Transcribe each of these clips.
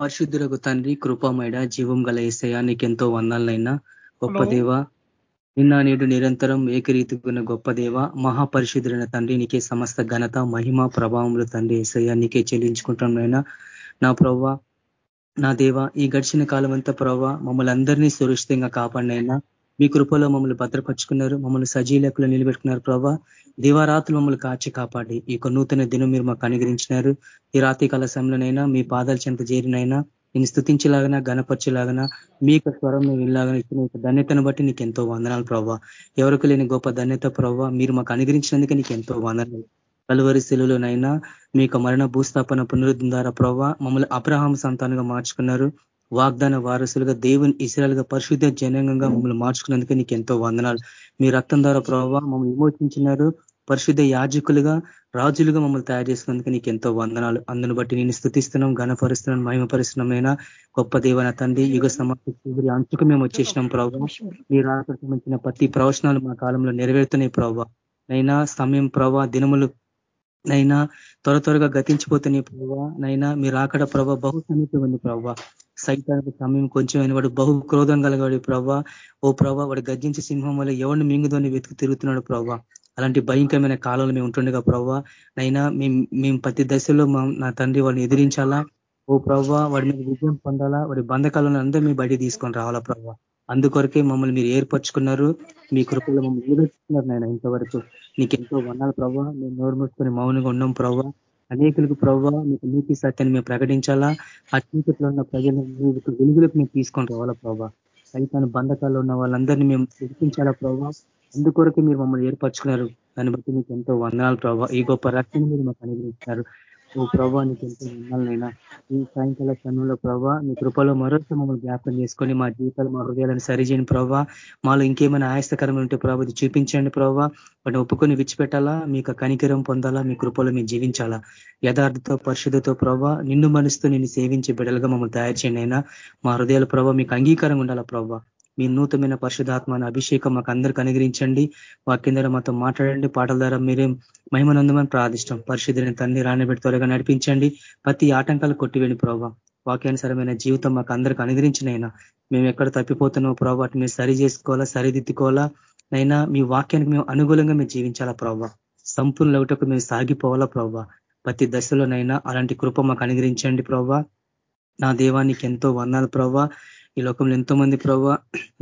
పరిశుద్ధులకు తండ్రి కృపమైడ జీవం గల ఏసయ నీకెంతో వందాలనైనా. గొప్ప దేవ నిన్న నేడు నిరంతరం ఏకరీతికున్న గొప్ప దేవ మహాపరిశుద్ధులైన తండ్రి నీకే సమస్త ఘనత మహిమ ప్రభావములు తండ్రి ఏసయ్య నీకే చెల్లించుకుంటాంనైనా నా ప్రవ్వ నా దేవ ఈ గడిచిన కాలం అంతా ప్రవ్వ మమ్మల్ని అందరినీ సురక్షితంగా కాపాడినైనా. మీ కృపలో మమ్మల్ని భద్రపరుచుకున్నారు మమ్మల్ని సజీలకులు నిలబెట్టుకున్నారు ప్రభా దివారాత్రులు మమ్మల్ని కాచి కాపాడి ఈ యొక్క నూతన దినం మీరు మాకు అనుగ్రహించినారు. ఈ రాతి కాల సమయంలోనైనా మీ పాదాల చెంత చేరినైనా నేను స్థుతించేలాగన గణపరిచేలాగన మీ యొక్క స్వరం వినలాగనా ఇచ్చిన ధన్యతను బట్టి నీకు ఎంతో వందనాలు ప్రభావ ఎవరికి లేని గొప్ప ధన్యత ప్రభావ మీరు మాకు అనుగ్రహించినందుకే నీకు ఎంతో వందనాలు. కలువరి శిలులోనైనా మీ యొక్క మరణ భూస్థాపన పునరుద్ధం ద్వారా ప్రభావ మమ్మల్ని అబ్రహాం సంతానంగా మార్చుకున్నారు. వాగ్దాన వారసులుగా దేవుని ఇసరాలుగా పరిశుద్ధ జనాంగంగా మమ్మల్ని మార్చుకున్నందుకే నీకు ఎంతో వందనాలు. మీ రక్తం ద్వారా ప్రభావ మమ్మల్ని విమోచించినారు. పరిశుద్ధ యాజకులుగా రాజులుగా మమ్మల్ని తయారు చేసుకున్నందుకు నీకు ఎంతో వందనాలు. అందును బట్టి నేను స్థుతిస్తున్నాం ఘనపరుస్తున్నాం మహిమపరుస్తున్నామైనా గొప్ప దేవన తండ్రి యుగ సమాప్తి అంచుకు మేము వచ్చేసినాం ప్రభావ మీరు ఆకర్షించిన ప్రతి ప్రవచనాలు మా కాలంలో నెరవేరుతున్నాయి ప్రభావ నైనా సమయం ప్రభా దినములు నైనా త్వర త్వరగా గతించిపోతున్నాయి ప్రభావ నైనా మీరు ఆకడ ప్రభావ బహు సమీపం ఉంది ప్రభావ సైతానికి సమయం కొంచెం వాడు బహు క్రోధం కలగాడు ప్రభా. ఓ ప్రభా వాడు గర్జించే సింహం వల్ల ఎవరిని మింగుదోని వెతుకు తిరుగుతున్నాడు ప్రభావ అలాంటి భయంకరమైన కాలంలో మేము ఉంటుండగా ప్రభావ నైనా మేము ప్రతి దశలో నా తండ్రి వాడిని ఎదిరించాలా? ఓ ప్రభావ వాడి మీద విజయం పొందాలా? వాడి బంధకాలను అందరూ మీ బయట తీసుకొని రావాలా ప్రభావ అందుకొరకే మమ్మల్ని మీరు ఏర్పరచుకున్నారు. మీ కృపలో మమ్మల్ని నిలబెట్టుకున్నారు నాయన ఇంతవరకు. నీకు ఎంతో వన్నాలు ప్రభావ మేము నోరు మూసుకొని మౌనంగా ఉన్నాం ప్రభావ అనేకులకు ప్రభావ మీకు నీతి సత్యాన్ని మేము ప్రకటించాలా? అత్యంతలో ఉన్న ప్రజలు వెలుగులకు మేము తీసుకొని రావాలా ప్రభావ సైతాన్ని బంధకాల్లో ఉన్న వాళ్ళందరినీ మేము ప్రకటించాలా ప్రభావ ఎందుకొరకు మీరు మమ్మల్ని ఏర్పరచుకున్నారు? దాన్ని బట్టి మీకు ఎంతో వందనాలు ప్రభావ ఈ గొప్ప రక్షణ మీరు మాకు అనుగ్రహించారు. ఓ ప్రభా నీకు ఎంతో వందాలనైనా ఈ సాయంకాల సమయంలో ప్రభా మీ కృపలో మరొక మమ్మల్ని జ్ఞాపకం చేసుకొని మా జీవితాలు మా హృదయాలను సరిచేయని ప్రభావ మాలో ఇంకేమైనా ఆయాస్తకరం ఉంటే ప్రభావ చూపించండి ప్రభావ వాటిని ఒప్పుకొని విడిచిపెట్టాలా? మీకు కనికరం పొందాలా? మీ కృపలో మేము జీవించాలా? యథార్థతో పరిశుద్ధతో ప్రభావ నిన్ను మనసుతో నిన్ను సేవించే బిడ్డలుగా మమ్మల్ని తయారు చేయండి అయినా మా హృదయాల ప్రభావ మీకు అంగీకారం ఉండాలా ప్రభావ మీ నూతనమైన పరిశుధాత్మ అభిషేకం మాకు అందరికి అనుగ్రహించండి. వాక్యం ద్వారా మాతో మాట్లాడండి. పాటల ద్వారా మీరే మహిమనందమని ప్రార్థిష్టం పరిశుద్ధిని తండ్రి రానిబెట్టి త్వరగా నడిపించండి. ప్రతి ఆటంకాలు కొట్టివేని ప్రభావ వాక్యానుసరమైన జీవితం మాకు అందరికి అనుగ్రహించినైనా మేము ఎక్కడ తప్పిపోతున్నామో ప్రభావ వాటిని మేము సరి చేసుకోవాలా సరిదిద్దుకోవాలా? నైనా మీ వాక్యానికి మేము అనుకూలంగా మేము జీవించాలా ప్రభావ సంపూర్ణ ఒకటకు మేము సాగిపోవాలా ప్రభావ ప్రతి దశలోనైనా అలాంటి కృప మాకు అనుగ్రహించండి ప్రభావ నా దేవానికి ఎంతో వందాలు ప్రభావ ఈ లోకంలో ఎంతో మంది ప్రభావ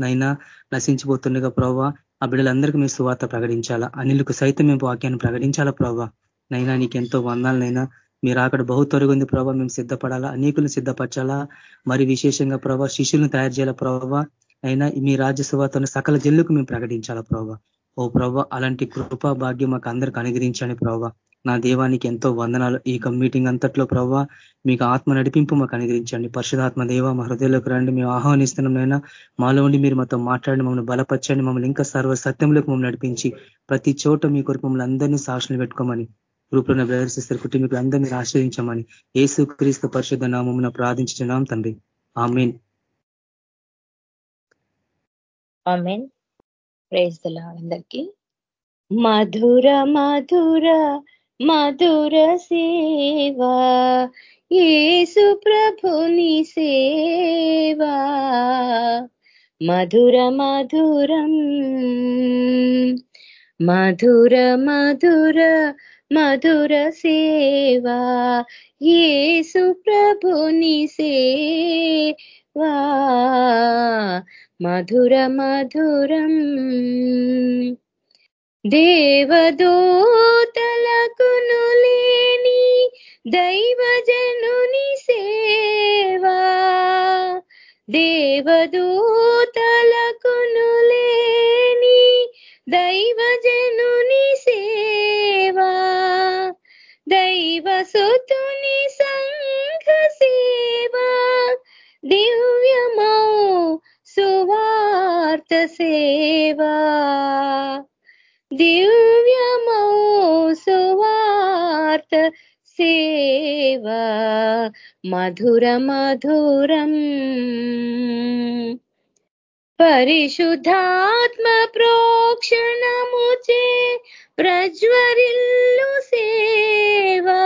నైనా నశించిపోతుండగా ప్రభావ ఆ బిడ్డలందరికీ మేము సువార్త ప్రకటించాలా? అనిలకు సైతం మేము వాక్యాన్ని ప్రకటించాలా ప్రభావ నైనా నీకెంతో వందాలనైనా మీరు అక్కడ బహు తొరుగుంది ప్రభావ మేము సిద్ధపడాలా? అనేకులను సిద్ధపరచాలా? మరి విశేషంగా ప్రభావ శిష్యులను తయారు చేయాలా ప్రభావ అయినా మీ రాజ్య సువార్తను సకల జల్లుకు మేము ప్రకటించాలా ప్రభావ ఓ ప్రభావ అలాంటి కృపా భాగ్యం మాకు అందరికి అనుగ్రహించండి ప్రభావ నా దేవానికి ఎంతో వందనాలు. ఈ మీటింగ్ అంతట్లో ప్రభావ మీకు ఆత్మ నడిపింపు మాకు అనుగ్రహించండి. పరిశుధాత్మ దేవ మా హృదయంలోకి రండి. మేము ఆహ్వానిస్తున్నాం మాలో ఉండి మీరు మాతో మాట్లాడి మమ్మల్ని బలపరచండి. మమ్మల్ని ఇంకా సర్వ సత్యంలోకి మమ్మల్ని నడిపించి ప్రతి చోట మీ కొరకు మమ్మల్ని అందరినీ సాక్షులు పెట్టుకోమని రూపంలో ప్రదర్శిస్తారు కుటుంబీకులు అందరినీ ఆశ్రయించమని ఏసు క్రీస్తు పరిశుద్ధ నామమున ప్రార్థించున్నాం తండ్రి. ఆమెన్. అందరికీ. మధుర మధుర మధుర సేవా ఏసు ప్రభుని సేవా. మధుర మధురం మధుర మధుర మధుర సేవా. ఏసు ప్రభుని సేవా. మధుర మధురం దేవదూతలకును లేని దైవజనుని సేవా. దేవదూతలకును లేని దైవజనుని సేవా. దైవసుతుని సంఘ సేవా. దివ్యమౌ సువార్త సేవా. సేవా మధుర మధురం. పరిశుద్ధాత్మ ప్రోక్షణముచే ప్రజ్వరిల్లు సేవా.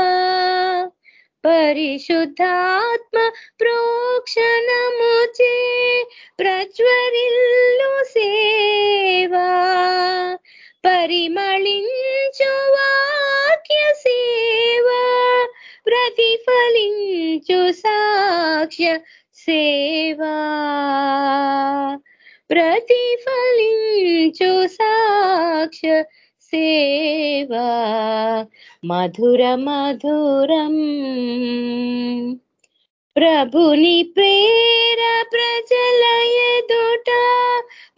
పరిశుద్ధాత్మ ప్రోక్షణముచే ప్రజ్వరిల్లు సేవా. పరిమళించు వాక్య సేవా. ప్రతిఫలించు సాక్ష్య సేవా. ప్రతిఫలించు సాక్ష్య సేవా. మధుర మధురం ప్రభుని ప్రేర ప్రజల ఎదుట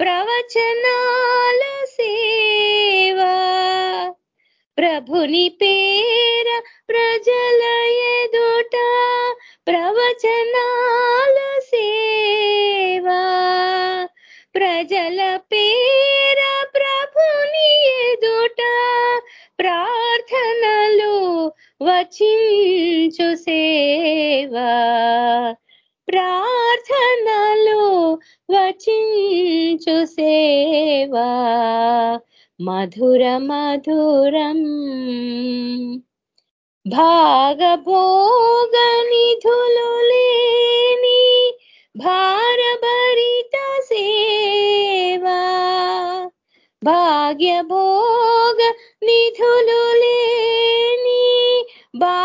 ప్రవచనాల సేవా. ప్రభుని పేర ప్రజల ఎదుట ప్రవచనాల సేవా. ప్రజల పేర ప్రభుని ఎదుట ప్రార్థనలు వచించు సేవా. ప్రార్థనలు వచించు సేవా. మధుర మధురం భాగభోగ నిధులు లేని భారభరిత సేవా భాగ్యభోగ నిధులు లేని భా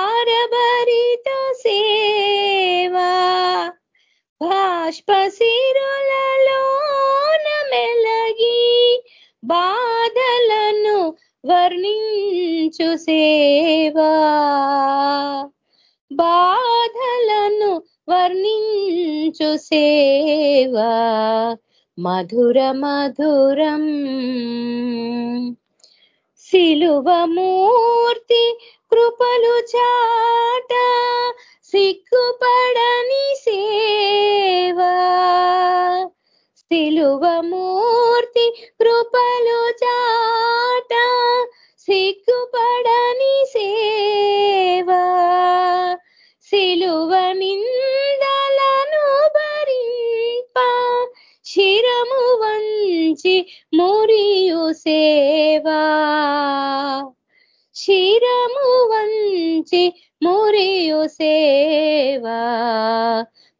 వర్ణించు సేవా. బాధలను వర్ణించు సేవా. మధుర మధురం. శిలువమూర్తి కృపలు చాట సిగ్గుపడని సేవా. శిలువమూర్తి కృపలు చాట సిగ్గుపడని సేవా సిలువ నిందలను భరింప శిరము వంచి మురియు సేవా శిరము వంచి మురియు సేవా.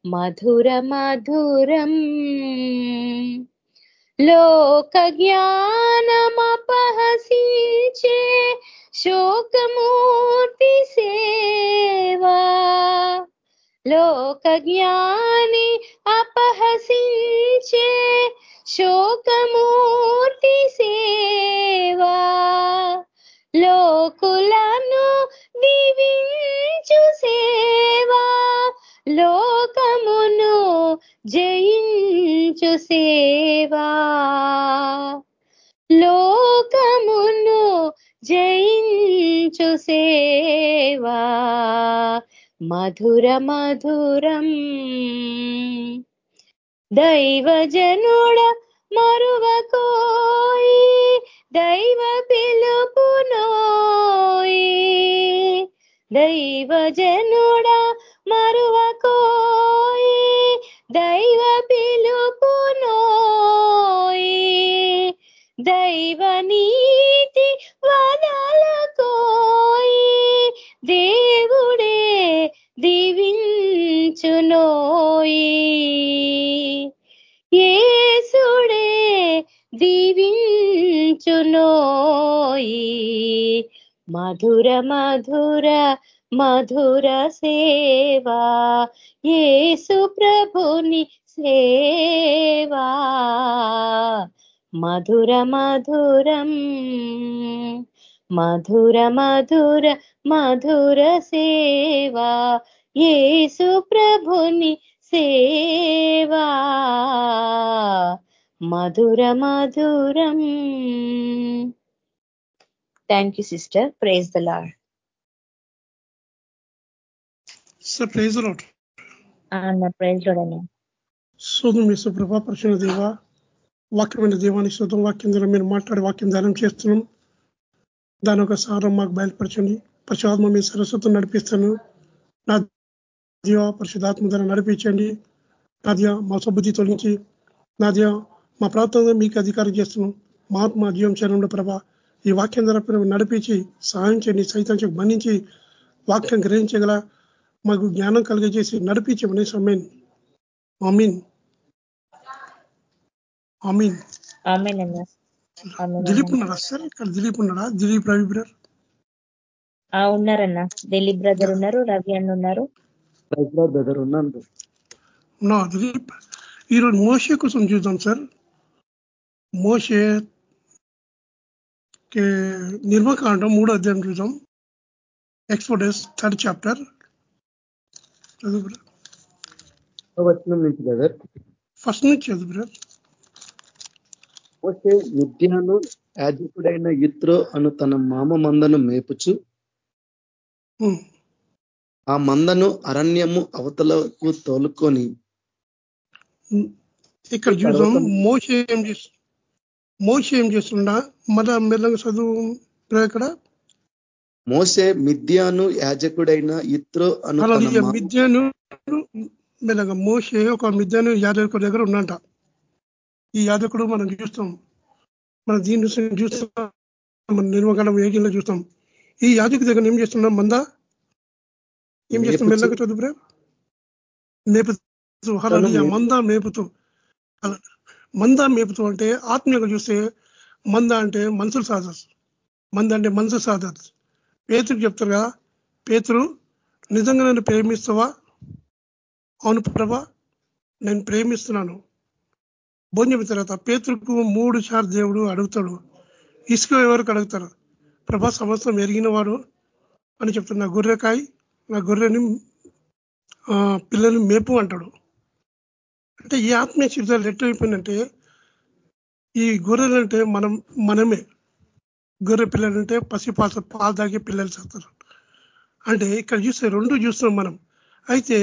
మధుర మధురం లోక జ్ఞానమపహసించే శోకమూర్తి సేవా. లోక జ్ఞాని అపహసించే శోకమూర్తి సేవా. లోకులను దీవించు సేవా. లోకమును జయించు సేవా. లోకమును జయించు సేవా. మధుర మధురం దైవజనుడ మరువకోయి దైవ పిలుపునోయి దైవజనుడ మరువకో దైవ నీతి వదలకోయి దేవుడే దీవించునోయి ఏసుడే దీవించునోయి మధుర మధుర మధుర సేవా ఏసు ప్రభుని సేవా. మధుర మధురం మధుర మధుర మధుర సేవా ఏసు ప్రభుని సేవా. మధుర మధురం. Thank you sister praise the Lord praise praise చూడండి శోధం మీ సుప్రభ పరిశుభ్ర దేవ వాక్యమైన దేవానికి శోధం వాక్యం ద్వారా మీరు మాట్లాడి వాక్యం ధ్యానం చేస్తున్నాం. దాని ఒక సారం మాకు బయలుపరచండి. పరిశుధాత్మ మీ సరస్వతం నడిపిస్తాను. నా దేవ పరిశుధాత్మ ద్వారా నడిపించండి. నాద్య మా సుబుద్ధి తొలగించి నాద్య మా ప్రాంతంలో మీకు అధికారం చేస్తున్నాం. మా ఆత్మ జీవం చరణంలో ప్రభ. ఈ వాక్యం ద్వారా నడిపించి సహాయం చేయండి సైతాంశకు బంధించి వాక్యం గ్రహించగల మాకు జ్ఞానం కలిగజేసి నడిపించమని సమ్మీన్ మమ్మీన్ అమీన్ ఆమెనన్నా దిలీప్ ఉన్నాడా సార్ ఇక్కడ? దిలీప్ ఉన్నాడా? దిలీప్ రవి బ్రర్ ఉన్నారన్నా. దిలీప్ బ్రదర్ ఉన్నారు రవి అన్న ఉన్నారు. బ్రదర్ ఉన్నాను నా దిలీప్. ఈరోజు మోసే కోసం చూద్దాం సార్. మోసే నిర్మకాండం మూడో అధ్యాయం చూద్దాం. Exodus third chapter. Brother. First నుంచి చదువు బ్రదర్. మోసే విద్యాను యాజకుడైన ఇత్రో అను తన మామ మందను మేపుచు ఆ మందను అరణ్యము అవతలకు తోలుకొని. ఇక్కడ చూద్దాం మోసే ఏం చేస్తు మోసే ఏం చేస్తుండా? మళ్ళా మెల్లగా చదువు ఇక్కడ. మోసే మిద్యాను యాజకుడైన ఇత్రో అను మిద్యాను మెల్లగా మోసే ఒక మిద్యాను యాదకుడి దగ్గర ఉన్నంట ఈ యాదకుడు మనం చూస్తాం. మన దీని నుంచి చూస్తాం. మన నిర్మకాలం ఏగిలో చూస్తాం. ఈ యాజకు దగ్గర ఏం చేస్తున్నాం? మంద? ఏం చేస్తాం. మెల్లగా చదువు బ్రదర్. మేపుతూ. మేపు- మంద మేపుతూ. మంద మేపుతూ అంటే ఆత్మీయంగా చూస్తే మంద అంటే మనుషులు సాధస్ మంద అంటే మనసు సాధస్ పేతురు చెప్తారు కదా. పేతురు నిజంగా నన్ను ప్రేమిస్తావా? అవును ప్రభా నేను ప్రేమిస్తున్నాను. భోజనం తర్వాత పేతురుకు మూడు సార్లు దేవుడు అడుగుతాడు. ఇసుక ఎవరికి అడుగుతారు? ప్రభా సంవత్సరం ఎరిగిన వాడు అని చెప్తాడు నా గొర్రెకాయ నా గొర్రెని పిల్లల్ని మేపు అంటాడు. అంటే ఈ ఆత్మీయ జీవితాలు ఎట్లయిపోయిందంటే ఈ గొర్రెలు అంటే మనం మనమే. గొర్రె పిల్లలు అంటే పసి పాస పాలు తాగే పిల్లలు చేస్తారు. అంటే ఇక్కడ చూస్తే రెండు చూస్తున్నాం మనం. అయితే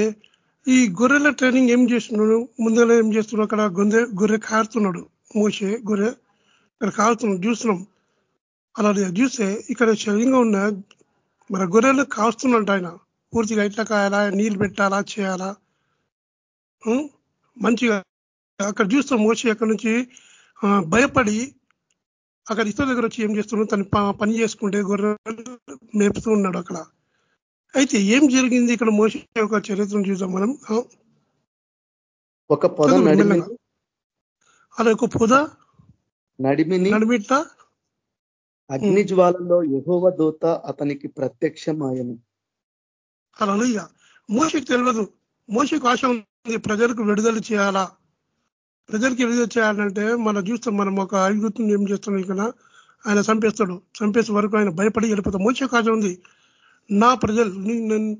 ఈ గొర్రెల ట్రైనింగ్ ఏం చేస్తున్నాడు? ముందర ఏం చేస్తున్నాడు? అక్కడ గొందె గొర్రె కారుతున్నాడు. మోసే గొర్రె ఇక్కడ కారుతున్నాడు. చూస్తున్నాం. అలా చూస్తే ఇక్కడ శరీరంగా ఉన్న మన గొర్రెలు కాస్తున్నట్టు ఆయన. పూర్తిగా ఇట్లా కాయాలా? నీళ్ళు పెట్టాలా? చేయాలా? మంచిగా అక్కడ చూస్తాం మోసే అక్కడ నుంచి భయపడి అక్కడ ఇతర దగ్గర వచ్చి ఏం చేస్తున్నాడు? తను పని చేసుకుంటే గొర్రెలు మేపుతూ ఉన్నాడు అక్కడ. అయితే ఏం జరిగింది? ఇక్కడ మోసే ఒక చరిత్రను చూసాం మనం. ఒక పొద నడిమి. అలా ఒక పొద నడిమిని నడిమిట్ల అగ్ని జ్వాలలో యహోవ దూత అతనికి ప్రత్యక్షమాయను అలా మోసకి తెలియదు మోసకు ఆశ ఉంది ప్రజలకు విడుదల చేయాలా? ప్రజలకి విడుదల చేయాలంటే మనం చూస్తాం మనం ఒక ఐగుప్తుని ఏం చేస్తున్నాం ఇక్కడ? ఆయన చంపేస్తాడు. చంపేసే వరకు ఆయన భయపడి వెళ్ళిపోతాడు. మోసకు ఆశ ఉంది. నా ప్రజలు నేను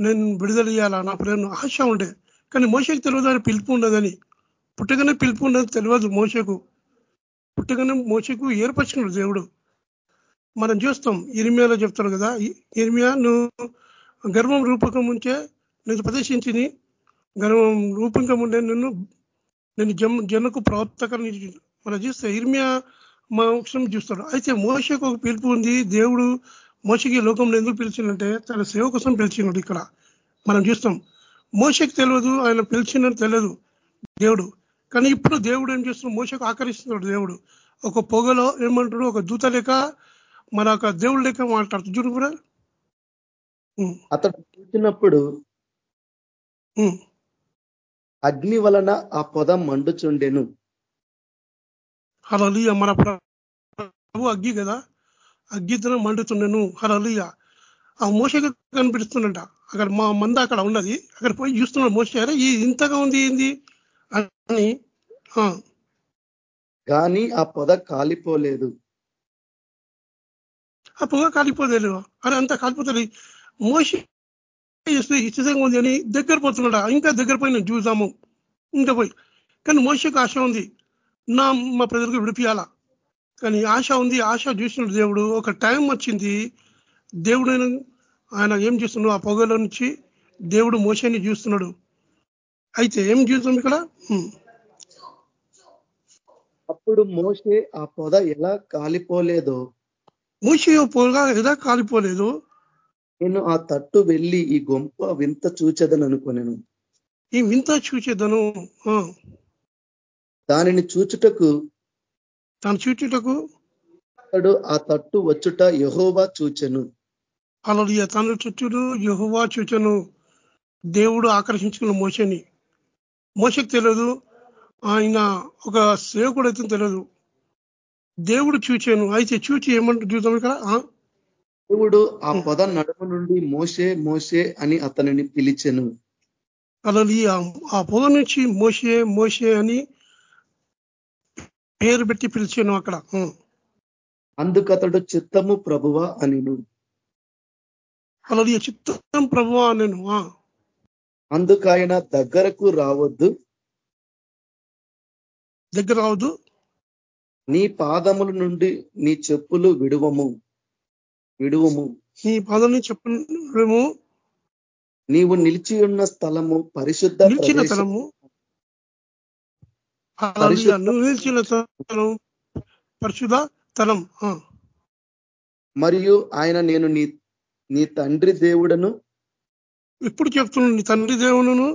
నేను విడుదల చేయాలా? నా ప్రజలను ఆశ ఉండే. కానీ మోసకు తెలియదు అని పిలుపు ఉండదని. పుట్టగానే పిలుపు ఉండదు తెలియదు మోసకు పుట్టగానే మోసకు ఏర్పరచుకున్నాడు దేవుడు. మనం చూస్తాం ఇరిమియాలో చెప్తాడు కదా ఇరిమియా నువ్వు గర్వం రూపకం ఉంచే నేను ప్రదర్శించింది. గర్వం రూపకం ఉండే నిన్ను నేను జమ్ జనకు ప్రవర్తకని మనం చూస్తే ఇర్మియా మోక్షం చూస్తాడు. అయితే మోసకు ఒక పిలుపు ఉంది దేవుడు మోసకి లోకంలో ఎందుకు పిలిచిందంటే తన సేవ కోసం పిలిచినాడు ఇక్కడ. మనం చూస్తాం మోసకి తెలియదు ఆయన పిలిచినట్టు తెలియదు దేవుడు. కానీ ఇప్పుడు దేవుడు ఏం చేస్తున్నాడు? మోసకు ఆకరిస్తున్నాడు దేవుడు. ఒక పొగలో ఏమంటాడు ఒక దూత లేక మన ఒక దేవుడు లేక మాట్లాడుతూ చూడు. ఉమ్, అతడు చూసినప్పుడు. అగ్ని వలన ఆ పొద మండుచుండెను. హలలియ మన ప్రభు అగ్గి కదా. అగ్గితనం మండుతున్నాను. హలలియ ఆ మోసగా కనిపిస్తుందంట అక్కడ మా మంద అక్కడ ఉన్నది. అక్కడ పోయి చూస్తున్నాడు మోస అరే ఈ ఇంతగా ఉంది ఏంది? అని ఆ, కానీ ఆ పొద కాలిపోలేదు. ఆ పొగ కాలిపోలేదు. అరే అంత కాలిపోతుంది. మోసి చేస్తే ఇష్టంగా ఉంది అని దగ్గర పోతున్నాడా? ఇంకా దగ్గర పోయి నేను చూసాము ఇంకా పోయి. కానీ మోసకు ఆశ ఉంది. నా మా ప్రజలకు విడిపియాలా? కానీ ఆశ ఉంది ఆశ చూసినాడు దేవుడు. ఒక టైం వచ్చింది దేవుడు ఆయన- ఏం చేస్తున్నాడు? ఆ పొగలో నుంచి దేవుడు మోసాన్ని చూస్తున్నాడు. అయితే ఏం చూస్తాం ఇక్కడ? అప్పుడు మోసే ఆ పొద ఎలా కాలిపోలేదో మోసే పొగ ఏదా కాలిపోలేదు నేను ఆ తట్టు వెళ్ళి ఈ గొంప వింత చూచెదను అనుకునేను. ఈ వింత చూచేదను. దానిని చూచుటకు తన చూచుటకు అతడు ఆ తట్టు వచ్చుట యహోవా చూచెను. అలా తన చుట్టూ యహోవా చూచను. దేవుడు ఆకర్షించుకున్న మోసని మోసకు తెలియదు ఆయన ఒక సేవకుడు అయితే తెలియదు దేవుడు చూచాను. అయితే చూచి ఏమంటారు చూద్దాం ఇక్కడ? ఆ? దేవుడు ఆ పొద నడుము నుండి మోసే మోసే అని అతనిని పిలిచెను. అలా ఆ పొద నుంచి మోసే మోసే అని పేరు పెట్టి పిలిచాను అక్కడ. అందుకతడు చిత్తము ప్రభువ అనిను. అలా చిత్తం ప్రభు నేను ఆ. అందుకాయన దగ్గరకు రావద్దు. దగ్గర రావద్దు. నీ పాదముల నుండి నీ చెప్పులు విడువము. విడువము. నీ పదని చెప్పము నీవు నిలిచి ఉన్న స్థలము పరిశుద్ధ నిలిచిన ప్రదేశం. తలము అలా పరిశుద్ధ- నువ్వు నిలిచిన తలం పరిశుద్ధ తలం. మరియు ఆయన నేను నీ నీ తండ్రి దేవుడను ఇప్పుడు చెప్తున్నాను నీ తండ్రి దేవుడును?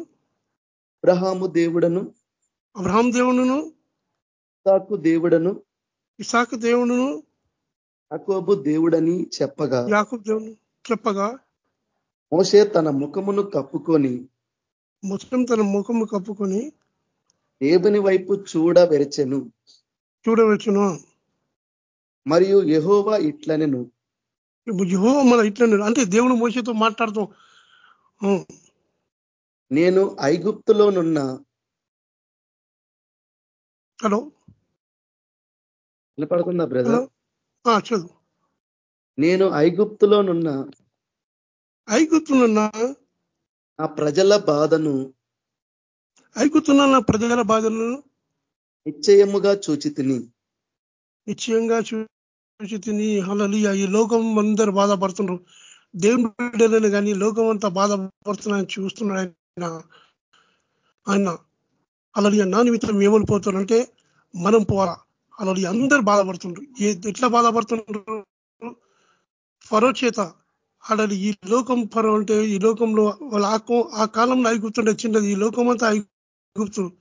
అబ్రహాము దేవుడను అబ్రహాం దేవుడును? ఇస్సాకు దేవుడను ఇసాకు దేవుడును? యాకోబు దేవుడని చెప్పగా. యాకబ్ దేవుడు చెప్పగా. మోసే తన ముఖమును కప్పుకొని మొత్తం తన ముఖము కప్పుకొని దేవుని వైపు చూడ వెరచెను చూడవచ్చును మరియు యెహోవా ఇట్లనెను. యెహోవా మన ఇట్లా అంటే దేవుడు మోసతో మాట్లాడుతాం నేను ఐగుప్తులోనున్న హలో? వినపడుతుందా హలో? బ్రదర్ చదువు నేను ఐగుప్తులోనున్న ఐగుతున్న ఆ ప్రజల బాధను ఐగుతున్న నా ప్రజల బాధలను నిశ్చయముగా చూచి తిని. నిశ్చయంగా చూసి తిని. హలలియ ఈ లోకం అందరు బాధపడుతున్నారు. దేవుని బిడ్డలను కానీ లోకం అంతా బాధపడుతున్నాయని చూస్తున్నాడు ఆయన. ఆయన. అలలి నా నిమిత్తం ఏమని పోతున్నారంటే మనం పోవాలా. అలలి అందరు బాధపడుతుండ్రు ఏ ఎట్లా బాధపడుతున్నారు? ఫరో చేత. అలలి ఈ లోకం ఫరో అంటే ఈ లోకంలో వాళ్ళ ఆ కో- ఆ కాలంలో ఐగుప్తుండే చిన్నది. ఈ లోకం అంతా ఐగుప్తు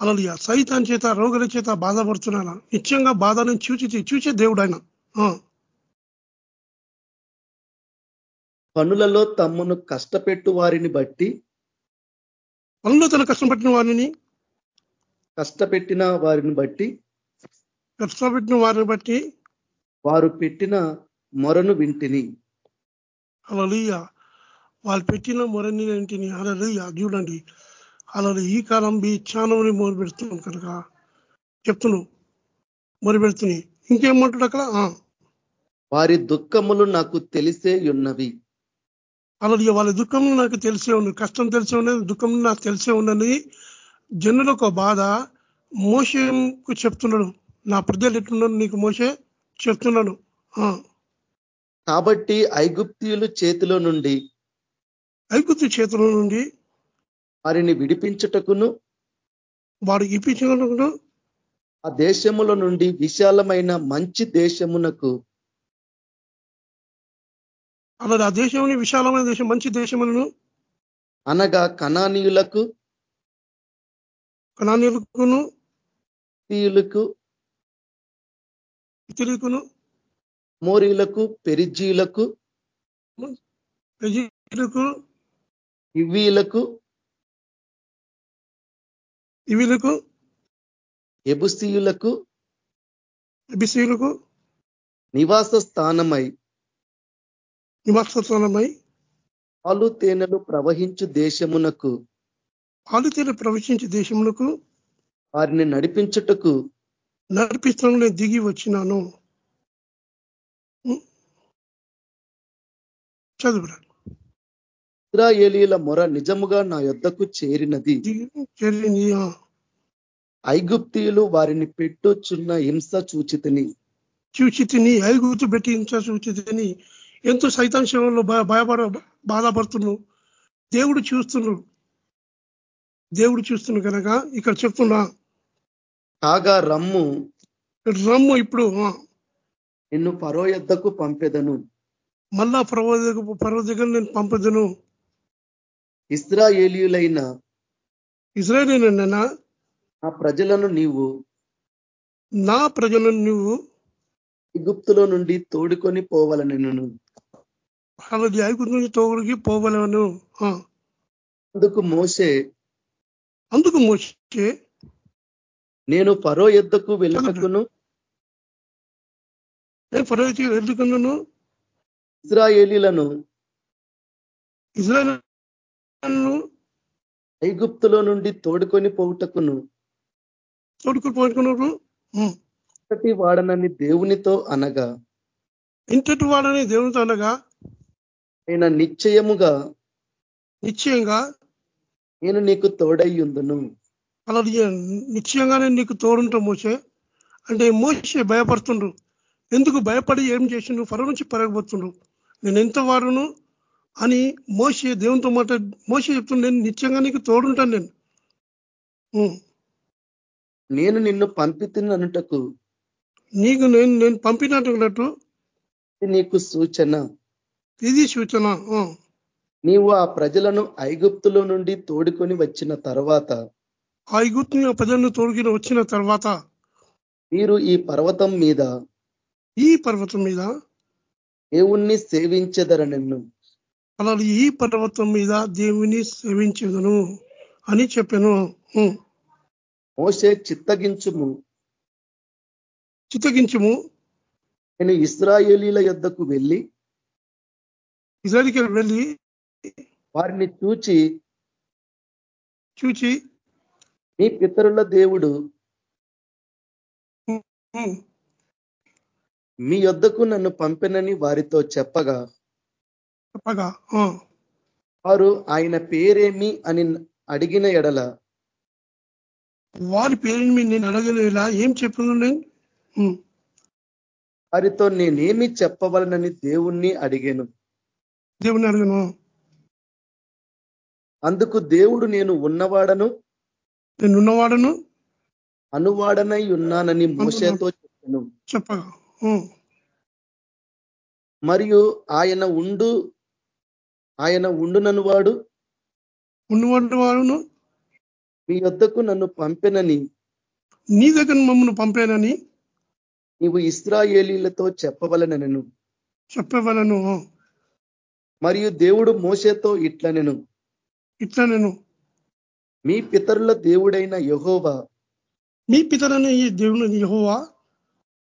అలలి సైతాన్ చేత రోగుల చేత బాధపడుతున్నాను? నిత్యంగా బాధను చూచి చూచే దేవుడు ఆయన పనులలో తమ్మును కష్టపెట్టు వారిని బట్టి పనులు తన కష్టం పెట్టిన వారిని? కష్టపెట్టిన వారిని బట్టి కష్టపెట్టిన వారిని బట్టి? వారు పెట్టిన మొరను వింటిని. అలలియ. వాళ్ళు పెట్టిన మొరని ఏంటిని అలలియ. చూడండి. అలా ఈ కాలం బి చానని మొరు పెడుతున్నాం కనుక చెప్తున్నావు మొరు పెడుతున్నాయి ఇంకేమంటాడు అక్కడ వారి దుఃఖములు నాకు తెలిసే ఉన్నవి. అలలియ వాళ్ళ దుఃఖం నాకు తెలిసే ఉన్నది కష్టం తెలిసే ఉన్నది దుఃఖం నాకు తెలిసే ఉన్నది. జనులకు ఒక బాధ. మోసకు చెప్తున్నాడు. నా ప్రజలు ఎట్లున్నాడు నీకు మోసే చెప్తున్నాను కాబట్టి ఐగుప్తీయులు చేతిలో నుండి ఐగుప్తు చేతుల నుండి వారిని విడిపించుటకును వాడు ఇప్పించినప్పుడు ఆ దేశముల నుండి విశాలమైన మంచి దేశమునకు అలా ఆ దేశంని విశాలమైన దేశం మంచి దేశములను అనగా కనానీయులకు కణానీయులకును తీయులకు ఇతరులకును మోరీలకు పెరిజీలకు ప్రజలకు ఇవ్వీలకు ఇవిలకు ఎబుసీయులకు బిసీలకు నివాస స్థానమై నివాసస్థానమై పాలు తేనెలు ప్రవహించు దేశమునకు ఆలుతీర ప్రవేశించే దేశములకు వారిని నడిపించుటకు నడిపిస్తాను దిగి వచ్చినాను? చదువురా ఇస్రాయేలీల మొర నిజముగా నా యొద్దకు చేరినది. ఐగుప్తీయులు వారిని పెట్టుచున్న హింస చూచితిని. చూచి తిని ఐగుతు పెట్టి ఇంత చూచి తిని ఎంతో సైతాంశంలో భయపడ బాధపడుతున్నావు దేవుడు చూస్తున్నాడు దేవుడు చూస్తున్నాడు కనుక ఇక్కడ చెప్తున్నా. కాగా రమ్ము. రమ్ము ఇప్పుడు నిన్ను పరో యొద్దకు పంపెదను. మళ్ళా పర్వత దగ్గర నేను పంపదును. ఇస్రాయేలీయులైన ఇజ్రాయేలీనైనా ఆ ప్రజలను నీవు నా ప్రజలను నువ్వు ఐగుప్తులో నుండి తోడుకొని పోవలనెను. వాళ్ళది ఐగుప్తు నుంచి తోగుడికి పోవలేను. అందుకు మోసే అందుకు మోసే నేను ఫరో ఎద్దకు వెళ్ళటకును నేను ఫరోకి ఎందుకున్నాను ఇజ్రాయేలీలను ఇజ్రాయల్ ఐగుప్తులో నుండి తోడుకొని పోవుటకును తోడుకు పోనుకున్నారు ఒకటి వాడనని దేవునితో అనగా ఇంతటి వాడని దేవునితో అనగా ఆయన నిశ్చయముగా నిశ్చయంగా నేను నీకు తోడయ్యుందును అలా నిశ్చయంగానే నీకు తోడుంటాం మోసే అంటే మోసే భయపడుతుండ్రు. ఎందుకు భయపడి ఏం చేసిండు ఫర నుంచి పరగబోతుండ్రు. నేను ఎంత వాడును? అని మోసే దేవునితో మాట మోసే చెప్తుండు నేను నిత్యంగా నీకు తోడుంటాను నేను. నేను నిన్ను పంపితున్ననుటకు నీకు నేను నేను పంపినట్టు నీకు సూచన. ఇది సూచన. నీవు ఆ ప్రజలను ఐగుప్తులో నుండి తోడుకొని వచ్చిన తర్వాత. ఐగుప్తు ప్రజలను తోడుగిన వచ్చిన తర్వాత. మీరు ఈ పర్వతం మీద. ఈ పర్వతం మీద. దేవుణ్ణి సేవించదరనన్ను అలా ఈ పర్వతం మీద దేవుని సేవించదును అని చెప్పాను. మోసే చిత్తగించుము. చిత్తగించము. నేను ఇస్రాయేలీల యొద్దకు వెళ్ళి ఇజ్రాయల్కి వెళ్ళి వారిని చూచి చూచి మీ పితరుల దేవుడు మీ యొద్దకు నన్ను పంపెనని వారితో చెప్పగా చెప్పగా ఆ, వారు ఆయన పేరేమి అని అడిగిన ఎడల వారి పేరుని మీద నేను అడగలేలా ఏం ఉమ్, వారితో నేనేమి చెప్పవలనని దేవుణ్ణి అడిగాను. దేవుని అడగను. అందుకు దేవుడు నేను ఉన్నవాడను? నేను ఉన్నవాడను అనువాడనై ఉన్నానని మోషేతో చెప్పాను. చెప్పగా. ఉమ్, మరియు ఆయన ఉండు ఆయన ఉండుననువాడు ఉన్నవాడు వాడును. మీ యొద్దకు నన్ను పంపెనని. నీ దగ్గర మమ్మల్ని పంపానని. నీవు ఇస్రాయేలీలతో చెప్పవలనను చెప్పవలను. మరియు దేవుడు మోషేతో ఇట్లనెను. ఇట్లా నేను మీ పితరుల దేవుడైన యహోవా. మీ పితరని ఈ దేవుని యహోవా.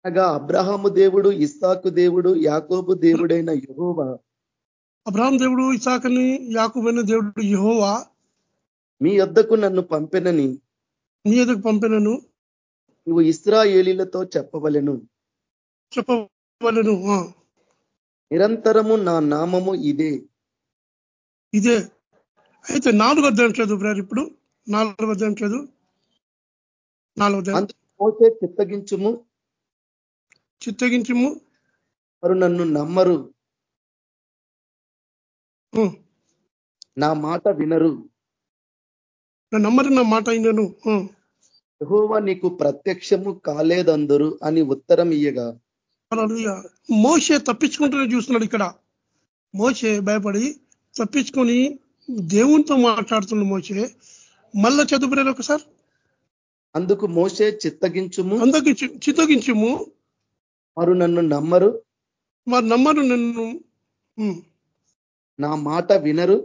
అనగా అబ్రహాము దేవుడు ఇస్సాకు దేవుడు యాకోబు దేవుడైన యహోవా. అబ్రహాం దేవుడు ఇసాకని యాకుబైన దేవుడు యహోవా మీ యొద్దకు నన్ను పంపెనని నీ ఎదుగు పంపినను. నువ్వు ఇస్రాయేలీలతో చెప్పవలెను. చెప్పవలను నిరంతరము నా నామము ఇదే. ఇదే. అయితే నాలుగు అధ్యాయం చదువు బ్రదర్ ఇప్పుడు. నాలుగు అధ్యాయం చదువు. నాలుగు మోసే చిత్తగించుము. చిత్తగించము. వారు నన్ను నమ్మరు. నా మాట వినరు. నా నమ్మరి నా మాట అయినను. యెహోవా నీకు ప్రత్యక్షము కాలేదందరు అని ఉత్తరం ఇయ్యగా. మోషే తప్పించుకుంటూనే చూస్తున్నాడు ఇక్కడ. మోషే భయపడి తప్పించుకొని దేవునితో మాట్లాడుతున్న మోషే. మళ్ళా చదువుకునేది ఒకసారి? అందుకు మోసే చిత్తగించుము. అందరికి చి- చిత్తగించుము. వారు నన్ను నమ్మరు. వారు నమ్మరు నన్ను. నా మాట వినరు?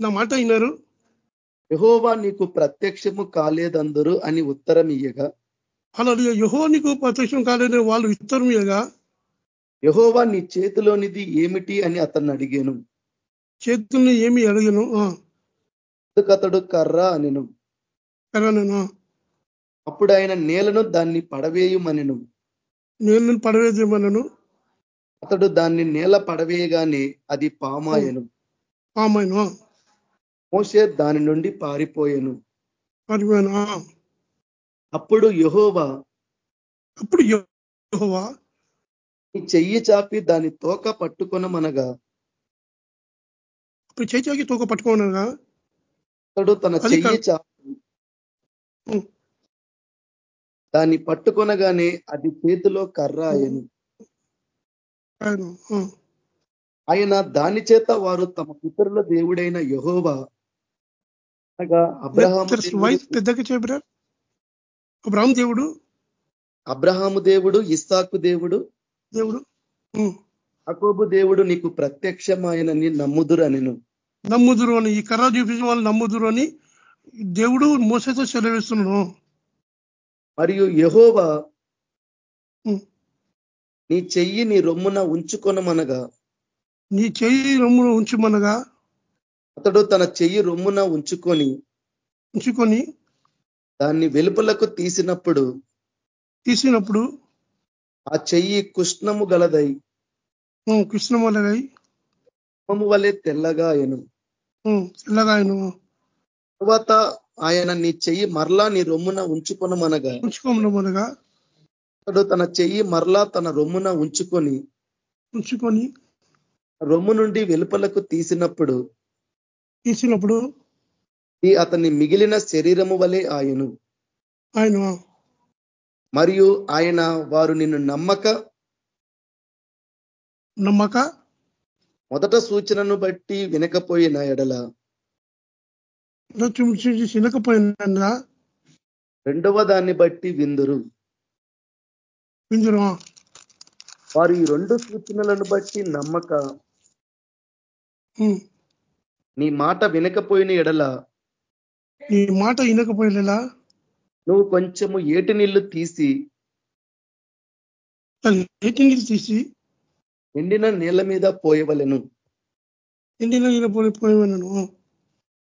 నా మాట అయినారు యెహోవా నీకు ప్రత్యక్షము కాలేదందరు అని ఉత్తరం ఇయ్యగా. అలా యహో నీకు ప్రత్యక్షం కాలేని వాళ్ళు ఇత్తరమేగా యెహోవా నీ చేతిలోనిది ఏమిటి అని అతన్ని అడిగాను. చేతుల్ని ఏమి అడిగాను? అతడు కర్ర అనెను? అప్పుడు ఆయన నేలను దాన్ని పడవేయుమనెను? నేను పడవేదేమన్నాను అతడు దాన్ని నేల పడవేయగానే అది పామాయను ఆమెను మోసే దాని నుండి పారిపోయాను. అప్పుడు యెహోవా అప్పుడు యెహోవా చెయ్యి చాపి దాని తోక పట్టుకొనమనగా అప్పుడు చేతికి తూక పట్టుకోనగా అతడు తన చెయ్యి. చాపి. దాన్ని పట్టుకొనగానే అది చేతిలో కర్ర ఆయను ఆయన దాని చేత వారు తమ పితరుల దేవుడైన యెహోవా అనగా దేవుడు wise పెద్దగా చెప్పరా అబ్రాహం దేవుడు. అబ్రహాము దేవుడు ఇస్సాకు దేవుడు. దేవుడు. అకోబు దేవుడు నీకు ప్రత్యక్షమాయనని నమ్ముదురనెను. నమ్ముదురు అని ఈ కర్ర చూపించిన వాళ్ళు నమ్ముదురు అని దేవుడు మోసతో సెలవిస్తున్నాను మరియు యహోవా. నీ చెయ్యి నీ రొమ్మున ఉంచుకొనమనగా. నీ చెయ్యి రొమ్మును ఉంచుమనగా. అతడు తన చెయ్యి రొమ్మున ఉంచుకొని ఉంచుకొని దాన్ని వెలుపలకు తీసినప్పుడు తీసినప్పుడు ఆ చెయ్యి కృష్ణము గలదై. కృష్ణమలగై హిమము వలె తెల్లగా అయను ఇలాగా ఆయన తర్వాత ఆయన నీ చెయ్యి మరలా నీ రొమ్మున ఉంచుకొనమనగా. ఉంచుకోమనగా అతడు తన చెయ్యి మరలా తన రొమ్మున ఉంచుకొని ఉంచుకొని రొమ్ము నుండి వెలుపలకు తీసినప్పుడు తీసినప్పుడు ఈ అతని మిగిలిన శరీరము వలె ఆయను. ఆయన మరియు ఆయన వారు నిన్ను నమ్మక నమ్మక మొదట సూచనను బట్టి వినకపోయిన ఎడల చినకపోయినా రెండవ దాన్ని బట్టి విందురు. విందురు వారు ఈ రెండు సూచనలను బట్టి నమ్మక. నీ మాట వినకపోయిన ఎడల. ఈ మాట వినకపోయినా నువ్వు కొంచెము ఏటి నీళ్ళు తీసి. రేటింగ్ తీసి? ఎండిన నీళ్ళ మీద పోయవలెను. ఇంటిలో ఈయన పోయి పోయినాను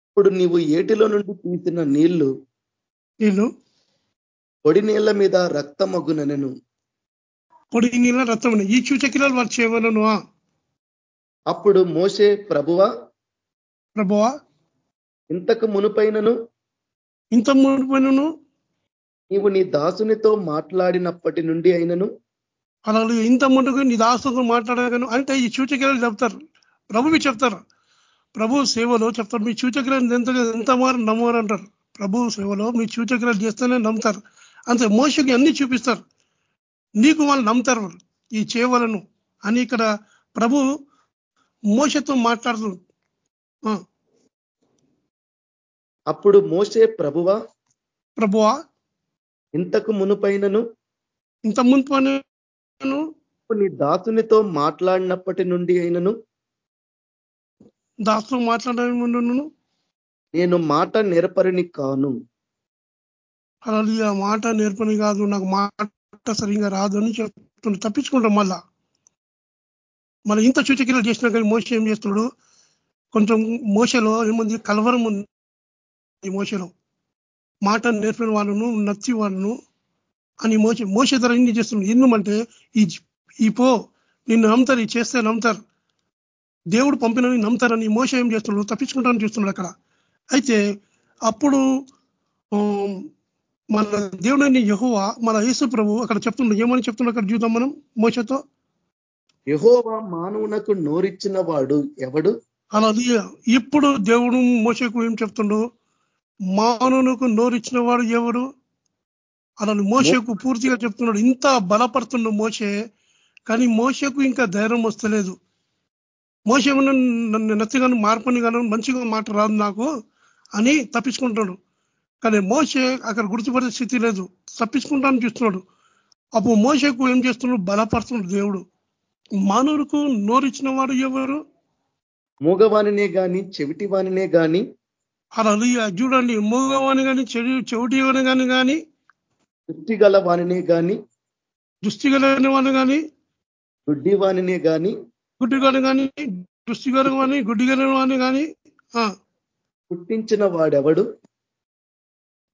ఇప్పుడు నీవు ఏటిలో నుండి తీసిన నీళ్ళు. వీళ్ళు పొడి నీళ్ళ మీద రక్తమగ్గునెను పొడి నీళ్ళ రక్తం ఈ సూచక్రియలు వారు చేయవలను అప్పుడు మోసే ప్రభువ? ప్రభువా? ఇంతకు మునుపైనను? ఇంత మునిపోయినను నీవు నీ దాసునితో మాట్లాడినప్పటి నుండి అయినను? అలా ఇంత ముందుకు నీ దాసుతో మాట్లాడగాను అంటే ఈ సూచక్రియలు చెప్తారు. ప్రభువి చెప్తారు. ప్రభు సేవలో చెప్తారు. మీ సూచక్రియలు ఎంత ఎంత మారు నమ్మరు అంటారు. ప్రభు సేవలో మీ సూచక్రియలు చేస్తేనే నమ్ముతారు. అంతే. మోసకి అన్ని చూపిస్తారు. నీకు వాళ్ళు నమ్ముతారు ఈ చేయవలను అని ఇక్కడ ప్రభు మోసతో మాట్లాడుతుంది ఆ, అప్పుడు మోసే ప్రభువ ప్రభువా ఇంతకు మునుపైనను ఇంత ముందు నేను నీ దాసునితో మాట్లాడినప్పటి నుండి అయినను దాసుతో మాట్లాడే ముందును నేను మాట నేర్పరిని కాను. అలా మాట నేర్పని కాదు నాకు మాట సరిగా రాదు అని చెప్తుండే. తప్పించుకుంటాం మళ్ళా. మళ్ళీ ఇంత సూచక్రియలు చేసినా కానీ మోస ఏం చేస్తున్నాడు? కొంచెం మోసలో ఏముంది? కలవరం ఉంది. మోసలో మాట నేర్పిన వాళ్ళను నచ్చి వాళ్ళను అని మోస మోస ధర ఇన్ని చేస్తున్నాడు. ఎందుమంటే ఈ ఈ పో నిన్ను నమ్ముతారు ఈ చేస్తే నమ్ముతారు. దేవుడు పంపినని నమ్ముతారని మోస ఏం చేస్తున్నాడు? తప్పించుకుంటానని చూస్తున్నాడు అక్కడ. అయితే అప్పుడు మన దేవుడని యహోవ మన యేసు ప్రభు అక్కడ చెప్తున్నాడు ఏమని చెప్తున్నాడు అక్కడ చూద్దాం మనం? మోసతో యహోవా మానవునకు నోరిచ్చిన వాడు ఎవడు? అలా ఇప్పుడు దేవుడు మోసకు ఏం చెప్తుండో? మానవునికి నోరిచ్చిన వాడు ఎవడు? అలా మోసకు పూర్తిగా చెప్తున్నాడు ఇంత బలపడుతుండు మోసే కానీ మోసకు ఇంకా ధైర్యం వస్తలేదు. మోస ఏమన్నా నన్ను నచ్చగాను మార్పని గాను మంచిగా మాట రాదు నాకు అని తప్పించుకుంటాడు. కానీ మోసే అక్కడ గుర్తుపడే స్థితి లేదు. తప్పించుకుంటాను చూస్తున్నాడు. అప్పుడు మోసకు ఏం చేస్తున్నాడు? బలపడుతున్నాడు దేవుడు. మానవులకు నోరిచ్చిన వాడు ఎవరు? మూగవానినే గాని చెవిటి వానినే గాని. అలా చూడండి మూగవాని కానీ చెడు చెవిటి వాని కానీ కానీ దృష్టి గల వానినే గాని దృష్టి కలిగిన వాని కానీ గుడ్డి వానినే గాని గుడ్డి కానీ కానీ దృష్టి కలిగిన వాని గుడ్డి కలిగిన వాని కానీ పుట్టించిన వాడెవడు?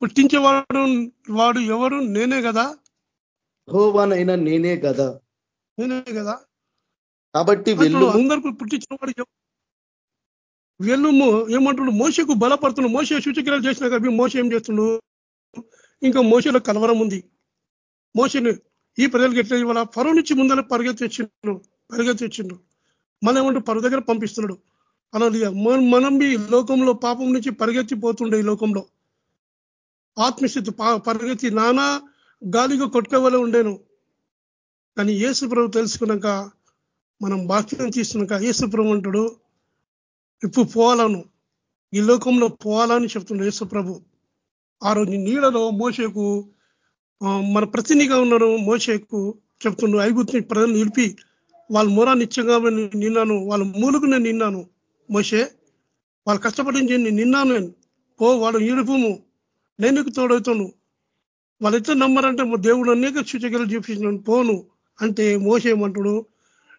పుట్టించేవాడు వాడు ఎవరు? నేనే కదా. యెహోవానైనా నేనే కదా. నేనే కదా. కాబట్టి వెళ్ళు. అందరికి పుట్టించిన వాడు ఎవ- వెళ్ళు మో- ఏమంటుడు మోసకు బలపడుతున్నాడు. మోస సూచక్రియలు చేసినా కాబట్టి మోస ఏం చేస్తుండు ఇంకా మోసలో కలవరం ఉంది. మోసని ఈ ప్రజలకు ఎట్లా ఇవాళ పరువు నుంచి ముందర పరిగెత్తి వచ్చిండు పరిగెత్తి వచ్చిండు మనం ఏమంటూ పరువు దగ్గర పంపిస్తున్నాడు. అలా మన- మనం ఈ లోకంలో పాపం నుంచి పరిగెత్తిపోతుండే ఈ లోకంలో. ఆత్మస్థితి పా- పరిగెత్తి నానా గాలిగా కొట్టుకోవలే ఉండేను. కానీ యేసు ప్రభు తెలుసుకున్నాక మనం బాక్యం తీసుకున్నాక యేసు ప్రభు అంటాడు ఇప్పుడు పోవాలను. ఈ లోకంలో పోవాలని చెప్తున్నాడు యేసు ప్రభు. ఆ రోజు నీళ్ళలో మోసేకు మన ప్రతినిధిగా ఉన్నాడు మోసేకు చెప్తుండు ఐగుత్ని ప్రజలు నిలిపి వాళ్ళ మొర నిత్యంగా నిన్నాను వాళ్ళ మూలకు నేను నిన్నాను. మోసే వాళ్ళు కష్టపడించి నిన్నాను. నేను పో వాళ్ళు యూనిఫాము నేను నీకు తోడవుతాను. వాళ్ళైతే నమ్మరంటే దేవుడు అనేక సూచకలు చూపించినాను పోను అంటే మోస ఏమంటాడు?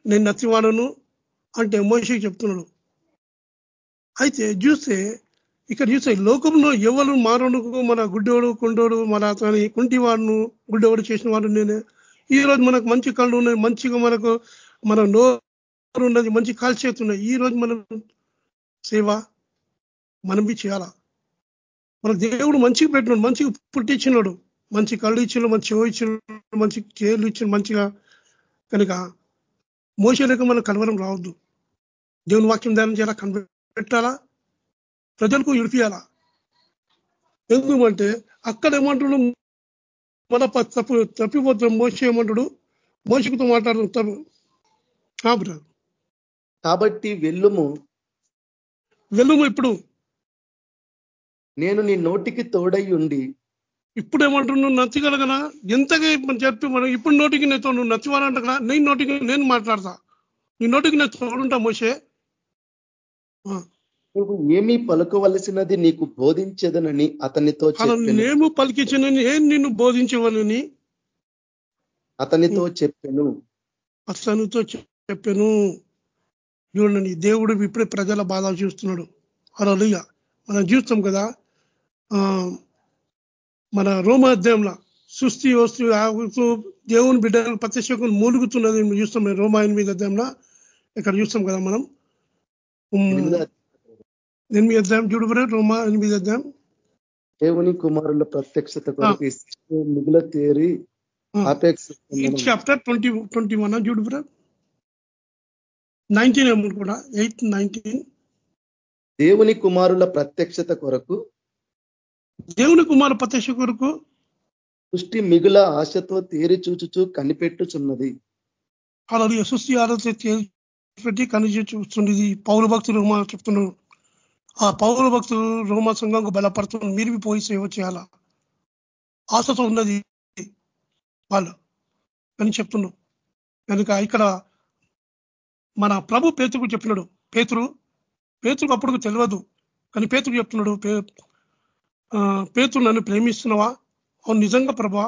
నేను నచ్చివాడను అంటే మోసకి చెప్తున్నాడు. అయితే చూస్తే ఇక్కడ చూస్తే లోకంలో ఎవరు మారణకు మన గుడ్డోడు కుండోడు మన అతని కుంటివాడును గుడ్డోడు చేసిన వాడు నేనే. ఈ రోజు మనకు మంచి కళ్ళు ఉన్నాయి మంచిగా మనకు మన నోరు ఉన్నది మంచి కాల్ చేతున్నాయి ఈ రోజు మనం సేవ మనం బి చేయాలా? మన దేవుడు మంచిగా పెట్టినాడు మంచిగా పుట్టించినాడు మంచి కళ్ళు ఇచ్చినాడు మంచి చెవు ఇచ్చినాడు మంచి చేతులు ఇచ్చిన మంచిగా కనుక మోసలేక మనం కలవరం రావద్దు. దేవుని వాక్యం ధ్యానం చేయాలా కనిపెట్టాలా? ప్రజలకు ఇడిపియాలా ఎందుకంటే అక్కడ ఏమంటాడు మన తప్పు తప్పిపోతాం మోస ఏమంటాడు మోసకుతో తప్పు. కాబట్టి కాబట్టి వెళ్ళుము. వెళ్ళము ఇప్పుడు. నేను నీ నోటికి తోడై ఉండి. ఇప్పుడు ఏమంటున్నావు నచ్చగలగనా ఎంతగా చెప్పి మనం ఇప్పుడు నోటికి నేను నువ్వు నచ్చవాలంట కదా? నేను నోటికి నేను మాట్లాడతా. నీ నోటికి నేను తోడుంటా మోసే నువ్వు ఏమీ పలుకవలసినది నీకు బోధించదనని అతనితో నేను పలికించిన ఏం నిన్ను బోధించవలని అతనితో చెప్పెను. అతనితో చెప్పాను. చూడండి దేవుడు ఇప్పుడే ప్రజల బాధ చూస్తున్నాడు. అలా మనం చూస్తాం కదా? మన రోమ అధ్యాయంలో సృష్టి వస్తు ఆగుతూ దేవుని బిడ్డలు ప్రత్యక్షకులు మూలుగుతున్నది చూస్తాం. రోమా ఎనిమిది అధ్యాయంలో ఇక్కడ చూస్తాం కదా మనం. ఎనిమిదో అధ్యాయం చూడు రోమా ఎనిమిది అధ్యాయం. దేవుని కుమారుల ప్రత్యక్షత మిగుల తేరి చాప్టర్ ట్వంటీ ట్వంటీ వన్ చూడు బ్రదర్ నైన్టీన్ కూడా ఎయిట్ నైన్టీన్ దేవుని కుమారుల ప్రత్యక్షత కొరకు దేవుని కుమార ప్రత్యక్ష కొరకు సృష్టి మిగుల ఆశతో తేరి చూచుచూ కనిపెట్టుచున్నది. అలా సృష్టి ఆరాధన పెట్టి కనిచి చూస్తుండేది పౌరు భక్తులు రోమా చెప్తున్నాడు ఆ పౌరు భక్తులు రోమా సంఘంకు బలపడుతున్నారు మీరు పోయి సేవ చేయాలా? ఆశతో ఉన్నది వాళ్ళు. అని చెప్తున్నాడు కనుక ఇక్కడ మన ప్రభు పేతుకు చెప్పినాడు. పేతురు పేతుకు అప్పుడు తెలియదు. కానీ పేతుకు చెప్తున్నాడు. పే ఆ, పేతురు నన్ను ప్రేమిస్తున్నావా? అవును నిజంగా ప్రభా.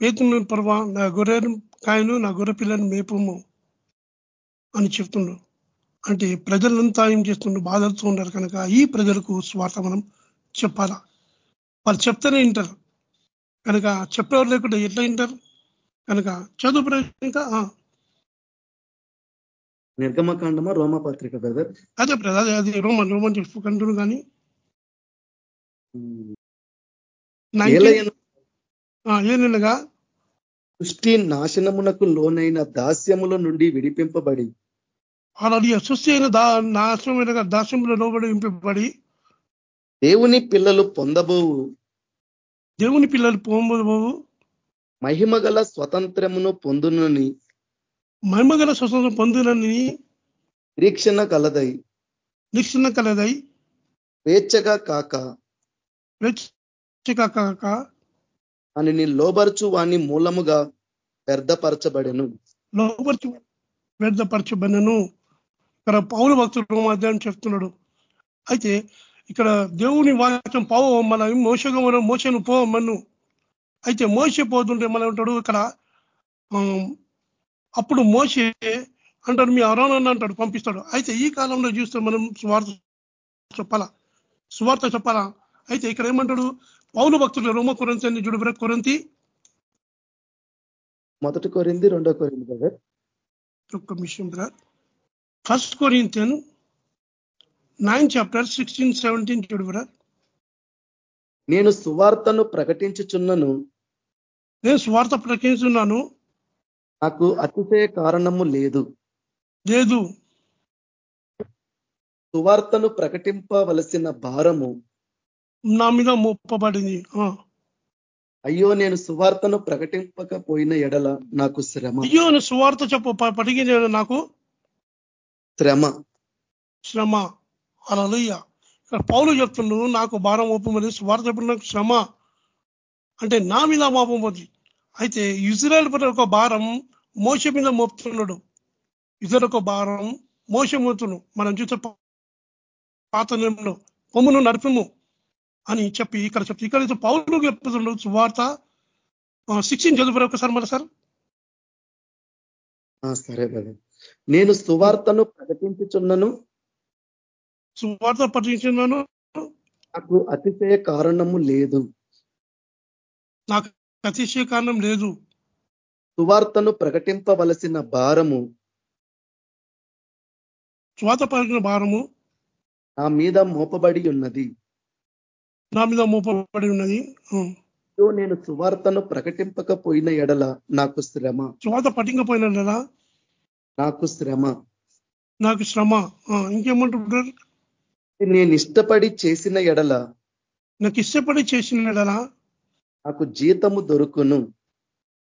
పేతురు ప్రభా నా గొర్రె కాయను నా గొర్రె పిల్లని మేపము అని చెప్తుండు. అంటే ప్రజలంతా ఏం చేస్తుండ్రు? బాధలతో ఉన్నారు కనుక ఈ ప్రజలకు స్వార్థ మనం చెప్పాలా? వాళ్ళు చెప్తేనే వింటారు. కనుక చెప్పేవారు లేకుండా ఎట్లా వింటారు? కనుక చదువు ఇంకా నిర్గమకాండమా? రోమపత్రిక బ్రదర్? అదే బ్రదర్ అదే అది రోమన్ రోమన్ చెప్పుకుంటున్నాను కానీ ఏలయన ఏనగా సృష్టి నాశనమునకు లోనైన దాస్యముల నుండి విడిపింపబడి అలాది సృష్టి అయిన నాశనమైన దాస్యంలో లోబడి ఇంపబడి దేవుని పిల్లలు పొందబోవు. దేవుని పిల్లలు పోంబోదు మహిమగల స్వతంత్రమును పొందునని మహిమగల స్వతంత్రం పొందినని నిరీక్షణ కలదై. నిక్షణ కలదై. స్వేచ్ఛగా కాక కాక అని లోబరుచు వాని మూలముగా వ్యర్థపరచబడెను. లోపరిచి వ్యర్థపరచబడినను ఇక్కడ పౌరు భక్తుడు అధ్యాయం చెప్తున్నాడు. అయితే ఇక్కడ దేవుని వాక్యం పావు మన మోసగా మనం మోసను పో మన్ను. అయితే మోసే పోతుంటే మనం ఉంటాడు ఇక్కడ అప్పుడు మోసే అంటాడు మీ అరోనన్న అంటాడు పంపిస్తాడు. అయితే ఈ కాలంలో చూస్తే మనం స్వార్థ చెప్పాలా? సువార్త చెప్పాలా? అయితే ఇక్కడ ఏమంటాడు? పౌలు భక్తుడు రోమ కొరంతి అని చూడు కొరంతి. మొదటి కొరింది రెండో కొరింది బ్రదర్. ఒక్క విషయం brother. First Corinthian nine chapter sixteen seventeen చూడు బ్రదర్. నేను సువార్తను ప్రకటించుచున్నను. నేను స్వార్థ ప్రకటిస్తున్నాను నాకు అతిశయ కారణము లేదు. లేదు. సువార్తను ప్రకటింపవలసిన భారము నా మీద మోపబడింది ఆ. అయ్యో నేను సువార్తను ప్రకటింపకపోయిన ఎడల నాకు శ్రమ. అయ్యో నేను సువార్త చెప్ప పటికి నేను నాకు శ్రమ. శ్రమ. అలా ఇక్కడ పౌలు చెప్తున్నాడు నాకు భారం మోపమని స్వార్థ చెప్పిన నాకు శ్రమ. అంటే నా మీద మోపం పోతుంది అయితే ఇజ్రాయల్ పట్ల ఒక భారం మోస మీద మోపుతున్నాడు. ఇజ్రాయల్ ఒక భారం మోస మోతున్నాడు మనం చూస్తే పాత పొమ్మును నడిపము. అని చెప్పి ఇక్కడ చెప్తే ఇక్కడ పౌరులు చెప్తున్నాడు సువార్త సిక్స్టీన్ చదువు ఒకసారి మన సార్? సరే నేను సువార్తను ప్రకటించుచున్నను. సువార్త పఠించున్నాను నాకు అతిశయ కారణము లేదు. నాకు అతిశయ కారణం లేదు. సువార్తను ప్రకటింపవలసిన భారము స్వాత భారము నా మీద మోపబడి ఉన్నది. నా మీద మోపబడి ఉన్నది. నేను సువార్తను ప్రకటింపకపోయిన ఎడల నాకు శ్రమ. స్వాత పట్టింకపోయినా నాకు శ్రమ. నాకు శ్రమ. ఆ, ఇంకేమంటుంటారు నేను ఇష్టపడి చేసిన ఎడల నాకు ఇష్టపడి చేసిన ఎడల నాకు జీతము దొరుకును.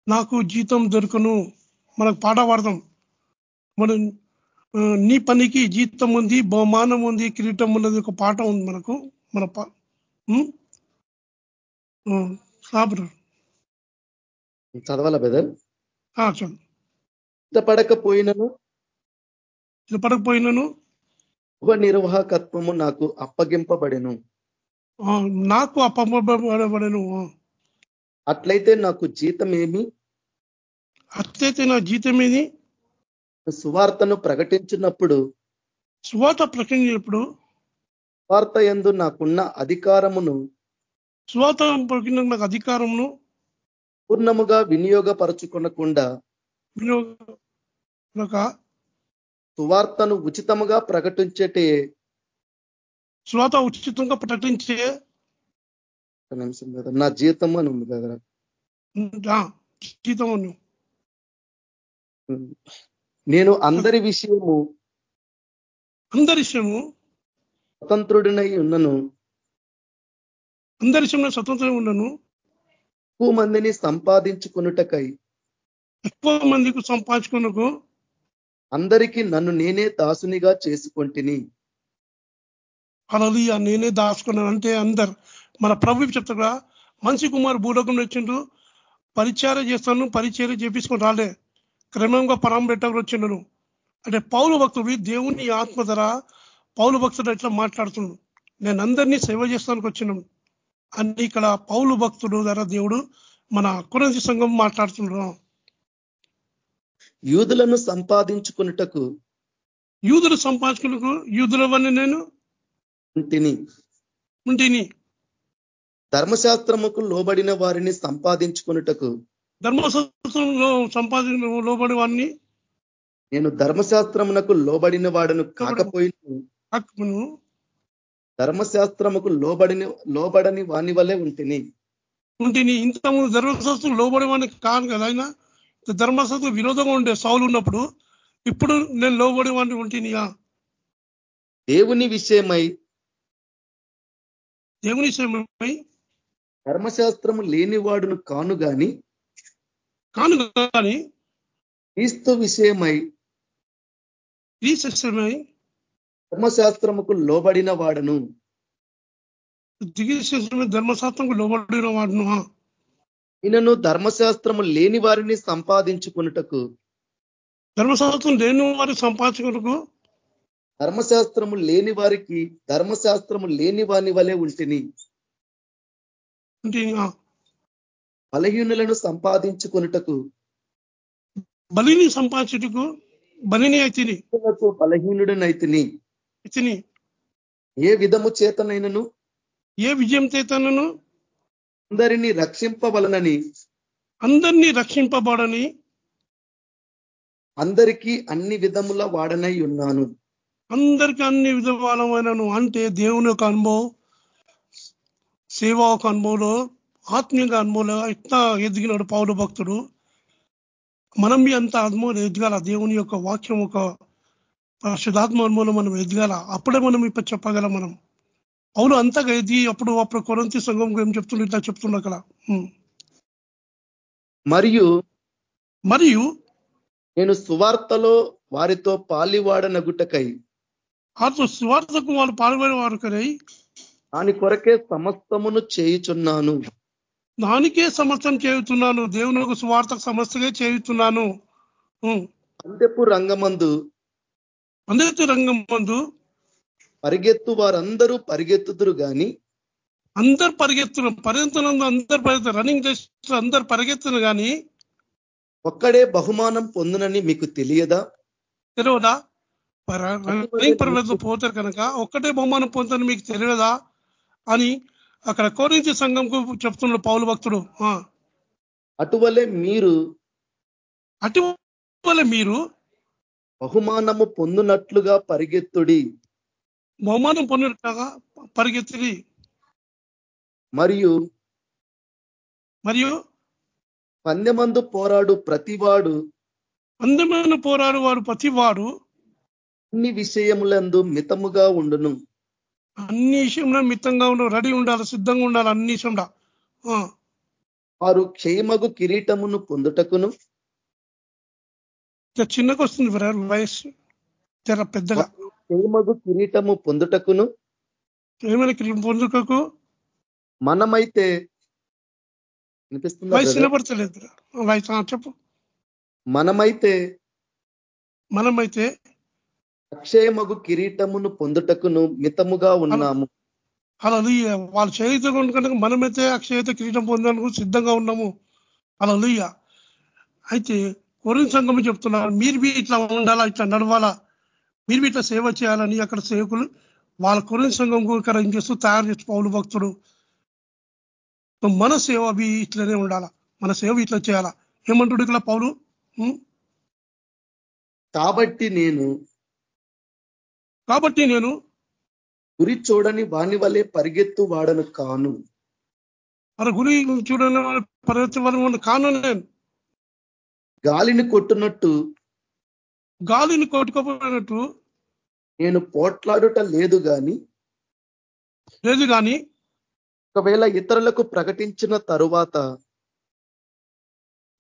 నాకు జీతం దొరకను. మనకు పాట పాడదాం మనం నీ పనికి జీతం ఉంది బహుమానం ఉంది కిరీటం ఉన్నది ఒక పాట ఉంది మనకు. మన పా- సాబరు చదవాలా బ్రదర్ ఆ, చాలు ఇష్టపడకపోయినను ఇది పడకపోయినాను? శుభ నిర్వాహకత్వము నాకు అప్పగింపబడెను. నాకు అప్పబడను అట్లయితే నాకు జీతం ఏమి అట్లయితే నా జీతం ఏది సువార్తను ప్రకటించినప్పుడు? సువాత ప్రకటించినప్పుడు? సువార్త యందు నాకున్న అధికారమును సువాత ప్రకటించిన నాకు అధికారమును పూర్ణముగా వినియోగపరచుకొనకుండా వినియోగ సువార్తను ఉచితముగా ప్రకటించేటే సువాత ఉచితంగా ప్రకటించే నిమిషం కదా నా జీతం అని ఉంది కదా జీతం. నేను అందరి విషయము అందరి విషయము స్వతంత్రుడినై ఉన్నను. అందరి విషయంలో స్వతంత్రం ఉన్నాను. ఎక్కువ మందిని సంపాదించుకున్నటకై ఎక్కువ మందికి సంపాదించుకున్నకు అందరికీ నన్ను నేనే దాసునిగా చేసుకొంటిని. అలలియ నేనే దాచుకున్నాను అంటే అందరు మన ప్రభు చెప్తారా మనిషి కుమార్ భూలోకంలో వచ్చిండు పరిచయం చేస్తాను పరిచయం చేపించుకొని రాలే. క్రమంగా పరం పెట్టకు వచ్చిండను అంటే పౌలు భక్తుడు దేవుని ఆత్మ ధర పౌలు భక్తుడు ఎట్లా మాట్లాడుతున్నాడు నేను అందరినీ సేవ చేస్తానికి వచ్చినాను అని ఇక్కడ పౌలు భక్తుడు ధర దేవుడు మన కురంజి సంఘం మాట్లాడుతున్నాడు యూదులను సంపాదించుకున్నటకు యూదులు సంపాదించుకున్నకు యూదులవన్నీ నేను ఉంటిని. ధర్మశాస్త్రముకు లోబడిన వారిని సంపాదించుకున్నటకు ధర్మశాస్త్రంలో సంపాదించిన లోబడి వాడిని నేను ధర్మశాస్త్రమునకు లోబడిన వాడను కాకపోయిన హక్కును ధర్మశాస్త్రముకు లోబడిన లోబడని వాని వల్లే ఉంటిని. ఉంటిని. ఇంతకుముందు ధర్మశాస్త్రం లోబడి వాడిని కాను కదా ఆయన? ధర్మశాస్త్రం విరోధంగా ఉండే సౌలు ఉన్నప్పుడు ఇప్పుడు నేను లోబడి వాడిని ఉంటినియా? దేవుని విషయమై దేవుని విషయమై? ధర్మశాస్త్రము లేనివాడును కాను గాని కాను కానీ క్రీస్తు విషయమై ఈ శిక్షమై ధర్మశాస్త్రముకు లోబడిన వాడను. శిక్షమై ధర్మశాస్త్రంకు లోబడిన వాడును. ఈయనను ధర్మశాస్త్రము లేని వారిని సంపాదించుకున్నటకు ధర్మశాస్త్రం లేని వారి సంపాదించుకున్నకు ధర్మశాస్త్రము లేని వారికి ధర్మశాస్త్రము లేని వాని వలె ఉంటిని. బలహీనులను సంపాదించుకున్నటకు బలిని సంపాదించుటకు? బలిని అయితిని. క్రీస్తునకు బలహీనుడనైతిని. అయితిని ఏ విధము చేతనైనను? ఏ విజయం చేతనను? అందరినీ రక్షింపవలనని. అందరినీ రక్షింపబడని. అందరికీ అన్ని విధముల వాడనై ఉన్నాను. అందరికీ అన్ని విధమాలమైనను అంటే దేవుని యొక్క అనుభవం సేవ ఒక అనుభవంలో ఆత్మీయంగా అనుభవంలో ఇట్లా ఎదిగినాడు పౌరు భక్తుడు? మనం మీ అంత అనుభవం ఎదగాల? దేవుని యొక్క వాక్యం ఒక శుధాత్మ అనుభవం మనం ఎదగాల అప్పుడే మనం ఇప్పుడు చెప్పగలం మనం. అవును అంతగా ఎదిగి అప్పుడు అప్పుడు కొరంతి సంఘం ఏం చెప్తుండే ఇట్లా చెప్తున్నా కదా. మరియు మరియు నేను సువార్తలో వారితో పాలివాడనగుటకై వారితో స్వార్థకు వాళ్ళు పాల్గొనే వారు కరై దాని కొరకే సమస్తమును చేయుచున్నాను. దానికే సమస్తం చేయుతున్నాను. దేవుని యొక్క స్వార్థకు సమస్యగా చేయుతున్నాను. అందెపు రంగమందు అందరితో రంగం మందు పరిగెత్తు వారందరూ పరిగెత్తుదురు గాని అందరు పరిగెత్తున్నారు పరిగెత్తునందు అందరు పరిగెత్తారు రన్నింగ్ చేస్తూ అందరు పరిగెత్తును కానీ ఒక్కడే బహుమానం పొందునని మీకు తెలియదా? తెలియదా రన్నింగ్ పరిగెత్తు పోతారు కనుక ఒక్కటే బహుమానం పొందుతాను మీకు తెలియదా అని అక్కడ కోరించి సంఘంకు చెప్తున్నాడు పౌలు భక్తుడు. అటువలే మీరు అటువల మీరు బహుమానము పొందునట్లుగా పరిగెత్తుడి. బహుమానం పొందినట్టుగా పరిగెత్తి మరియు మరియు పందెమందు పోరాడు ప్రతివాడు. అందమైన పోరాడు వాడు ప్రతివాడు అన్ని విషయములందు మితముగా ఉండును. అన్ని విషయంలో మిత్తంగా ఉండాలి రెడీ ఉండాలి సిద్ధంగా ఉండాలి అన్ని విషయంలో. వారు క్షేమగు కిరీటమును పొందుటకును. చిన్నగా వస్తుంది బ్రదర్ వయస్సు తెర పెద్దగా. క్షేమగు కిరీటము పొందుటకును? ఏమైనా క్రియం పొందుకకు మనమైతే వినిపిస్తుందా వయసు? నిలబడతలేదు. వయసు చెప్పు. మనమైతే మనమైతే అక్షయమగు కిరీటమును పొందుటకును మితముగా ఉన్నాము. అలా వాళ్ళు చేయిత కనుక మనమైతే అక్షయత కిరీటం పొందడానికి సిద్ధంగా ఉన్నాము. అలా అయితే కొరిన్ సంఘం చెప్తున్నారు మీరు బి ఇట్లా ఉండాలా ఇట్లా నడవాలా? మీరు బి ఇట్లా సేవ చేయాలని అక్కడ సేవకులు వాళ్ళ కొరిన్ సంఘం ఏం చేస్తూ తయారు చేస్తూ పౌలు భక్తుడు. మన సేవ బి ఇట్లనే ఉండాలా? మన సేవ ఇట్లా చేయాలా? ఏమంటుడు ఇక్కడ పౌలు? కాబట్టి నేను కాబట్టి నేను గురి చూడని వాని వలె పరిగెత్తు వాడను కాను. మన గురి చూడని పరిగెత్తే కాను నేను. గాలిని కొట్టునట్టు గాలిని కొట్టుకోపోయినట్టు నేను పోట్లాడుట లేదు గాని లేదు కానీ ఒకవేళ ఇతరులకు ప్రకటించిన తరువాత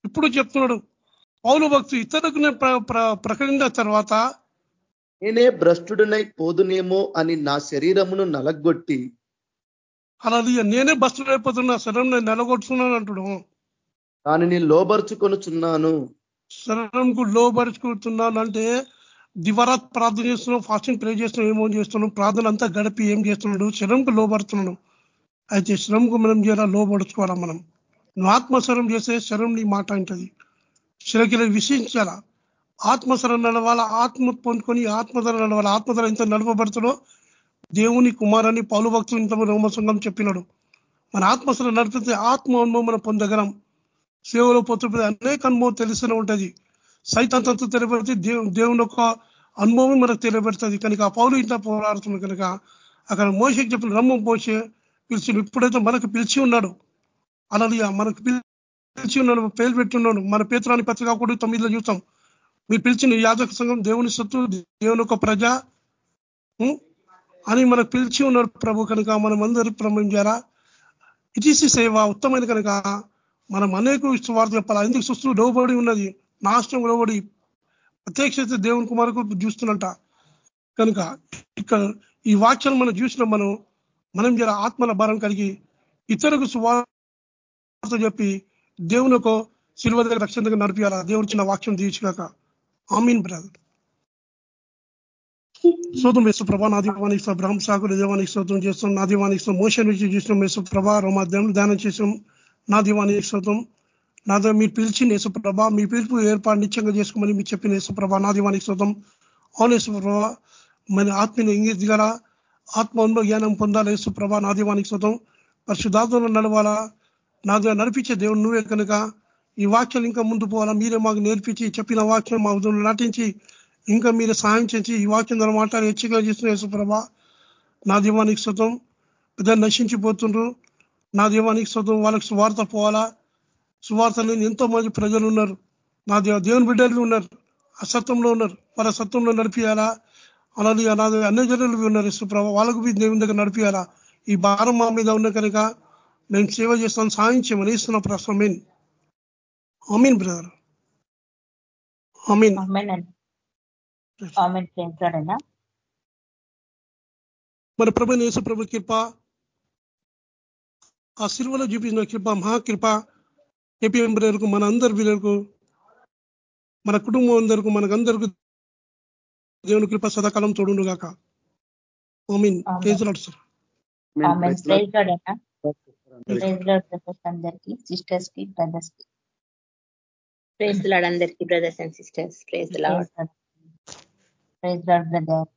ఇప్పుడు చెప్తున్నాడు పౌలు భక్తు ఇతరులకు ప్రకటించిన తర్వాత నేనే భ్రష్టుడినై పోదునేమో అని నా శరీరమును నలగొట్టి అలా నేనే బస్సులు అయిపోతున్నా శరం నేను నెలగొట్టుతున్నాను అంటాడు దానిని లోబరుచుకొనుచున్నాను. శరణంకు లోబరుచుకుంటున్నాను అంటే దివరాత్ ప్రార్థన చేస్తున్నాం ఫాస్టింగ్ ప్రే చేస్తున్నాం ఏమో చేస్తున్నాం ప్రార్థన అంతా గడిపి ఏం చేస్తున్నాడు? శరంకు లోబడుతున్నాడు అయితే శ్రమకు మనం చేయాలా? లోబడుచుకోవాలా మనం? నువ్వు ఆత్మస్వరం చేస్తే శరం నీ మాట అంటది శిలకిల విషయించాలా ఆత్మస్వరం నడవాలా? ఆత్మ పొందుకొని ఆత్మధర నడవాలా? ఆత్మధర ఎంత నడపబడుతుందో దేవుని కుమారాన్ని పౌలు భక్తులు ఇంత రోమసంగం చెప్పినాడు. మన ఆత్మస్వరం నడిపితే ఆత్మ మనం పొందగలం. సేవలో పోతున్నప్పుడు అనేక అనుభవం తెలుస్తూనే ఉంటుంది. సైతంతో తెలియబడితే దేవుని యొక్క అనుభవం మనకు తెలియబడుతుంది కనుక ఆ పౌలు ఇంత పోరాడుతుంది కనుక అక్కడ మోసకి చెప్పిన రమ్మం పోసే పిలిచి ఇప్పుడైతే మనకు పిలిచి ఉన్నాడు. అలా మనకు పిలిచి ఉన్నాడు పేరు పెట్టున్నాడు. మన పేతురాని పత్రిక కూడా తొమ్మిదిలో చూస్తాం. మీరు పిలిచిన యాజక సంఘం దేవుని సత్తు దేవుని యొక్క ప్రజ అని మనకు పిలిచి ఉన్నాడు ప్రభు. కనుక మనం అందరూ ప్రమేయం చేయాలా? ఇటీసీ సేవ ఉత్తమైన కనుక మనం అనేక వార్త చెప్పాలి. ఎందుకు సుస్థులు లోబడి ఉన్నది. నాశనం లోబడి. ప్రత్యక్ష దేవుని కుమారుకు చూస్తున్నట కనుక ఇక్కడ ఈ వాక్యాలు మనం చూసిన మనం. మనం జర ఆత్మల భారం కలిగి ఇతరులకు సువార్త చెప్పి దేవుని ఒక శిల్వ దగ్గర రక్షణ దగ్గర నడిపించాలా దేవుడు చిన్న వాక్యం తీర్చుగాక ఆమీన్ బ్రదర్. శోతం వేసు ప్రభా నా దీవానికి ఇస్తాం బ్రహ్మ దేవానికి శోతం చేస్తాం నా దీవానికి ఇస్తాం మోషన్ నుంచి చూసినాం వేసు ప్రభా రోమాధ్యాయం ధ్యానం చేసాం నా దీవానికి స్తోత్రం నా దగ్గర మీరు పిలిచిన యేసుప్రభ మీ పిలుపు ఏర్పాటు నిత్యంగా చేసుకోమని మీరు చెప్పిన యేసుప్రభ నా దీవానికి స్తోత్రం అవును యేసుప్రభ మన ఆత్మీయ ఇంగితి గల ఆత్మ జ్ఞానం పొందాలి యేసుప్రభ నా దీవానికి స్తోత్రం పరిశుద్ధాత్మలో నడవాలా? నా దగ్గర నడిపించే దేవుడు నువ్వే కనుక. ఈ వాక్యాలు ఇంకా ముందు పోవాలా? మీరే మాకు నేర్పించి చెప్పిన వాక్యం మా ఉదయం నటించి ఇంకా మీరు సాయం చేసి ఈ వాక్యం ద్వారా మాట్లాడి హెచ్చరిక చేస్తున్న యేసుప్రభ నా దీవానికి స్వతం పెద్ద నశించిపోతుండ్రు. నా దీవానికి స్వతం వాళ్ళకి సువార్త పోవాలా? సువార్త లేని ఎంతో మంది ప్రజలు ఉన్నారు. నా దేవ దేవుని బిడ్డలు ఉన్నారు. అసత్వంలో ఉన్నారు. వాళ్ళ సత్వంలో నడిపియాలా? అలాగే నా అన్ని జనులు ఉన్నారు. సుప్రభ వాళ్ళకు మీ దేవుని దగ్గర నడిపియాలా? ఈ భారం మా మీద ఉన్న కనుక మేము సేవ చేస్తాం సాయం చేయమని ఇస్తున్న ప్రశ్న మీన్ అమీన్ బ్రదర్. అమీన్ మన ప్రభు యేసు ప్రభు కృప ఆ సిల్వలో చూపించిన కృప మహాకృప ఏపీఎం బ్రదర్కు మన అందరి బిడ్డలకు మన కుటుంబం అందరికీ మనకందరికీ దేవుని కృప సదాకాలం తోడును గాక మీన్ Amen. ప్రైజ్ లాడ్ సార్ అందరికి సిస్టర్స్కి బ్రదర్స్కి. ప్రేజ్ లాడ్ అందరికీ brothers and sisters. Praise Lord praise Lord brother.